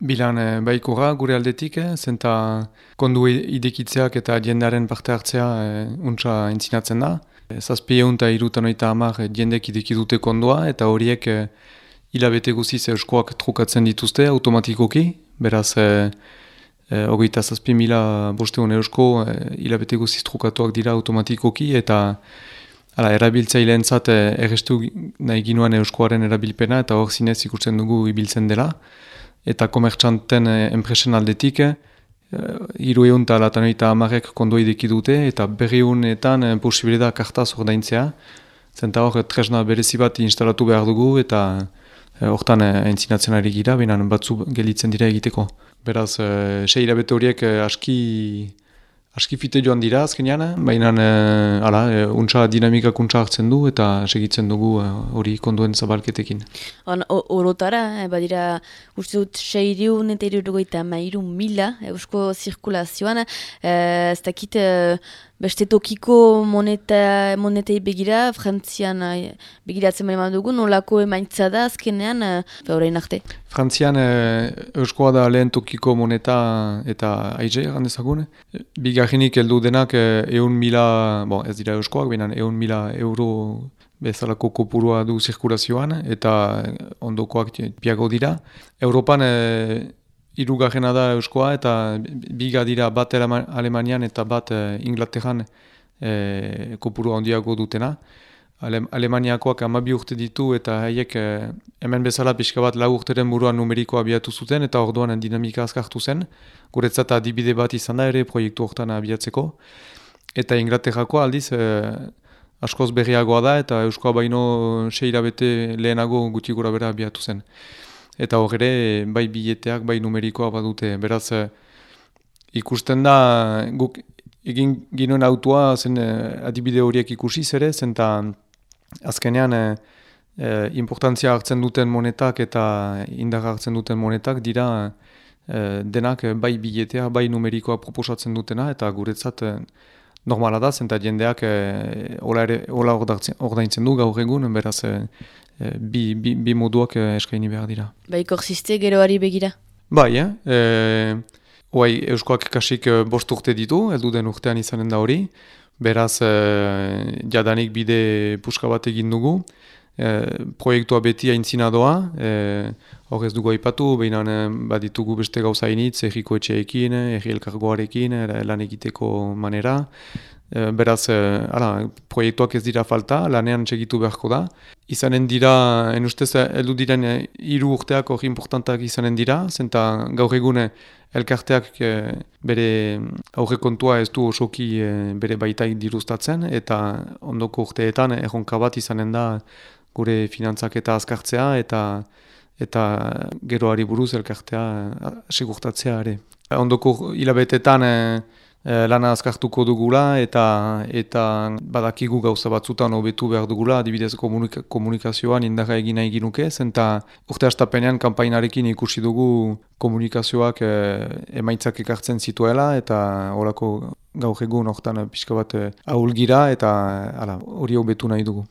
Bilan e, baikura gure aldetik, e, zenta kondu idekitzeak eta jendearen parte hartzea e, untsa entzinatzen da. E, zazpi egun eta irutan oita hamar jendek idekidute kondua eta horiek e, hilabete guziz euskoak trukatzen dituzte automatikoki. Beraz, e, e, ogeita zazpi mila bosteun eusko e, hilabete guziz trukatuak dira automatikoki eta Hala, erabiltzaileen zat errestu nahi ginoan euskoaren erabilpena eta hor zinez ikusten dugu ibiltzen dela eta komertxanten eh, enpresen aldetik, eh, hiru egun eta latan eta amarek kondoi dute eta berri egunetan eh, posibilida kartaz ordaintzea. Zenta hor, tresna berezi bat instalatu behar dugu eta hortan entzinatzen ari gira, behinan batzu gelitzen dira egiteko. Beraz, sei hilabete horiek aski Askifite joan dira azkenean, baina e, ala, e, untsa dinamikak untsa hartzen du eta segitzen dugu eh, hori e, konduen zabalketekin. Horotara, e, badira, uste dut, seiriun eta irurogoita mairu mila eusko zirkulazioan, e, ez dakit, beste tokiko moneta, monetei begira, frantzian uh, begiratzen bari dugu, nolako emaitza da azkenean, uh, horrein arte? Frantzian uh, euskoa da lehen tokiko moneta eta aize, gandezagun. Bigarrinik heldu denak eun mila, bon, ez dira euskoak, baina eun mila euro bezalako kopurua du zirkulazioan, eta ondokoak piago dira. Europan irugarrena da Euskoa eta biga dira bat Alemanian eta bat uh, Inglaterran uh, kopuru handiago dutena. Ale Alemaniakoak amabi urte ditu eta haiek uh, hemen bezala pixka bat lau urteren buruan numerikoa abiatu zuten eta orduan dinamika azkartu zen. Guretzat adibide bat izan da ere proiektu hortan abiatzeko. Eta Inglaterrako aldiz uh, askoz berriagoa da eta Euskoa baino seira bete lehenago guti gura bera abiatu zen eta hor ere bai bileteak bai numerikoa badute. Beraz, eh, ikusten da guk egin ginoen autua zen eh, adibide horiek ikusi zere, zen azkenean eh, eh, importantzia hartzen duten monetak eta indar hartzen duten monetak dira eh, denak bai biletea, bai numerikoa proposatzen dutena eta guretzat eh, normala da, zenta jendeak eh, hola ordaintzen du gaur egun, beraz eh, bi, bi, bi moduak eskaini behar dira. Bai korziste geroari begira? Bai, eh? E, oai, Euskoak kasik bost urte ditu, heldu den urtean izanen da hori, beraz jadanik bide puska bat egin dugu, e, proiektua beti aintzina doa, e, hor ez dugu aipatu, behin baditugu beste gauza initz, erriko etxeekin, erri elkargoarekin, lan egiteko manera, e, beraz, e, ala, proiektuak ez dira falta, lanean txegitu beharko da. Izanen dira, en ustez, heldu diren hiru urteak hori importantak izanen dira, zenta gaur egune elkarteak bere aurrekontua ez du osoki bere baitaik diruztatzen, eta ondoko urteetan erronka bat izanen da gure finantzak eta azkartzea eta eta geroari buruz elkartea segurtatzea ere. Ondoko hilabetetan lana azkartuko dugula eta eta badakigu gauza batzutan hobetu behar dugula, adibidez komunika, komunikazioan indarra egin nahi ginuke, zenta urte astapenean kampainarekin ikusi dugu komunikazioak e, emaitzak ekartzen zituela eta horako gaur egun hortan pixka bat ahulgira eta hori hobetu nahi dugu.